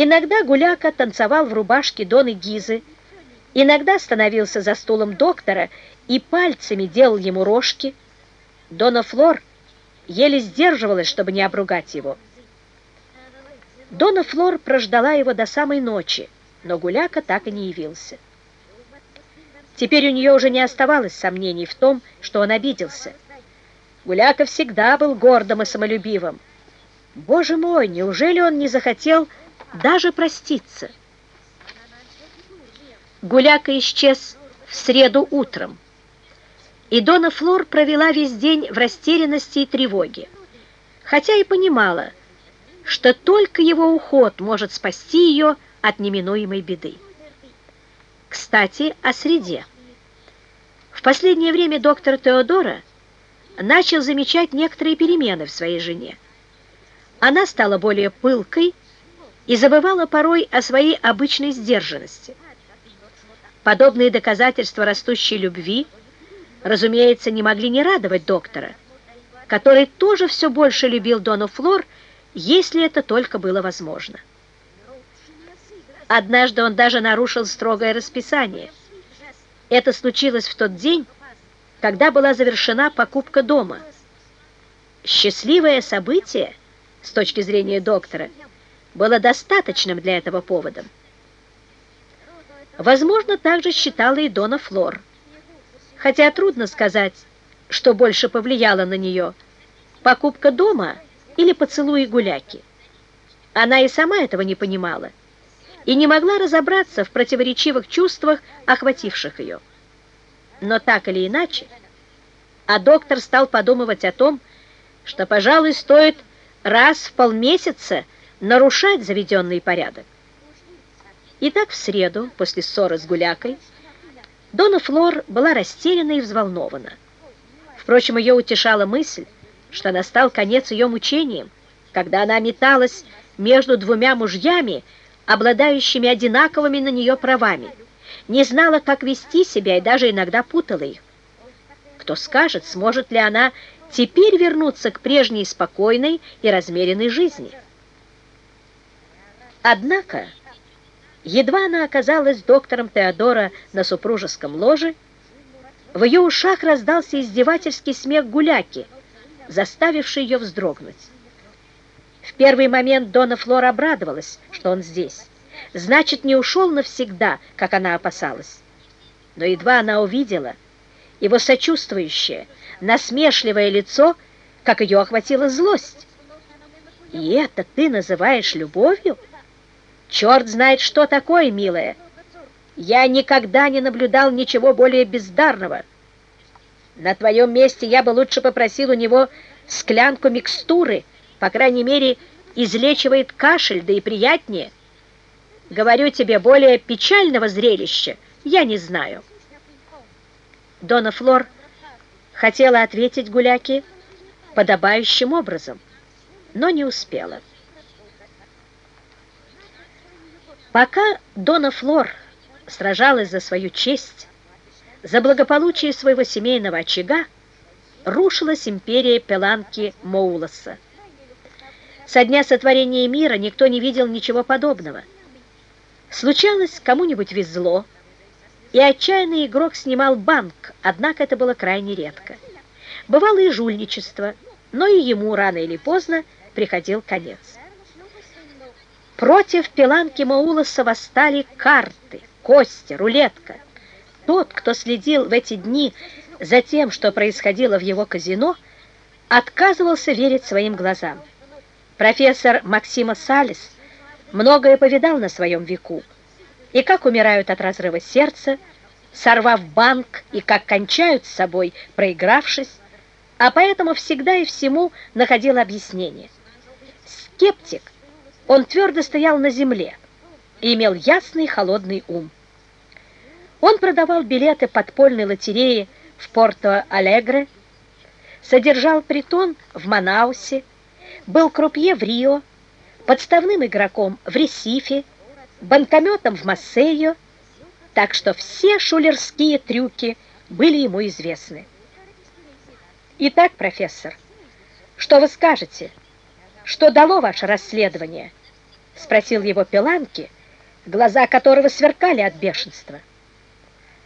Иногда Гуляка танцевал в рубашке Доны Гизы, иногда становился за стулом доктора и пальцами делал ему рожки. Дона Флор еле сдерживалась, чтобы не обругать его. Дона Флор прождала его до самой ночи, но Гуляка так и не явился. Теперь у нее уже не оставалось сомнений в том, что он обиделся. Гуляка всегда был гордым и самолюбивым. Боже мой, неужели он не захотел даже проститься. Гуляка исчез в среду утром, и Дона Флор провела весь день в растерянности и тревоге, хотя и понимала, что только его уход может спасти ее от неминуемой беды. Кстати, о среде. В последнее время доктор Теодора начал замечать некоторые перемены в своей жене. Она стала более пылкой и забывала порой о своей обычной сдержанности. Подобные доказательства растущей любви, разумеется, не могли не радовать доктора, который тоже все больше любил Дону Флор, если это только было возможно. Однажды он даже нарушил строгое расписание. Это случилось в тот день, когда была завершена покупка дома. Счастливое событие, с точки зрения доктора, было достаточным для этого поводом. Возможно, также считала и Дона Флор. Хотя трудно сказать, что больше повлияло на нее – покупка дома или поцелуи гуляки. Она и сама этого не понимала и не могла разобраться в противоречивых чувствах, охвативших ее. Но так или иначе, а доктор стал подумывать о том, что, пожалуй, стоит раз в полмесяца – нарушать заведенный порядок. Итак, в среду, после ссоры с Гулякой, Дона Флор была растеряна и взволнована. Впрочем, ее утешала мысль, что настал конец ее мучениям, когда она металась между двумя мужьями, обладающими одинаковыми на нее правами, не знала, как вести себя и даже иногда путала их. Кто скажет, сможет ли она теперь вернуться к прежней спокойной и размеренной жизни. Однако, едва она оказалась доктором Теодора на супружеском ложе, в ее ушах раздался издевательский смех гуляки, заставивший ее вздрогнуть. В первый момент Дона Флор обрадовалась, что он здесь. Значит, не ушел навсегда, как она опасалась. Но едва она увидела его сочувствующее, насмешливое лицо, как ее охватила злость. «И это ты называешь любовью?» Черт знает, что такое, милая. Я никогда не наблюдал ничего более бездарного. На твоем месте я бы лучше попросил у него склянку микстуры, по крайней мере, излечивает кашель, да и приятнее. Говорю тебе, более печального зрелища я не знаю. Дона Флор хотела ответить Гуляке подобающим образом, но не успела. Пока Дона Флор сражалась за свою честь, за благополучие своего семейного очага, рушилась империя Пеланки Моулоса. Со дня сотворения мира никто не видел ничего подобного. Случалось, кому-нибудь везло, и отчаянный игрок снимал банк, однако это было крайне редко. Бывало и жульничество, но и ему рано или поздно приходил конец. Против Пиланки Маулоса восстали карты, кости, рулетка. Тот, кто следил в эти дни за тем, что происходило в его казино, отказывался верить своим глазам. Профессор Максима Салис многое повидал на своем веку, и как умирают от разрыва сердца, сорвав банк, и как кончают с собой, проигравшись, а поэтому всегда и всему находил объяснение. Скептик – он твердо стоял на земле и имел ясный холодный ум. Он продавал билеты подпольной лотереи в Порто-Алегре, содержал притон в Манаусе, был крупье в Рио, подставным игроком в Ресифе, банкометом в Массейо, так что все шулерские трюки были ему известны. Итак, профессор, что вы скажете? Что дало ваше расследование? Спросил его Пеланки, глаза которого сверкали от бешенства.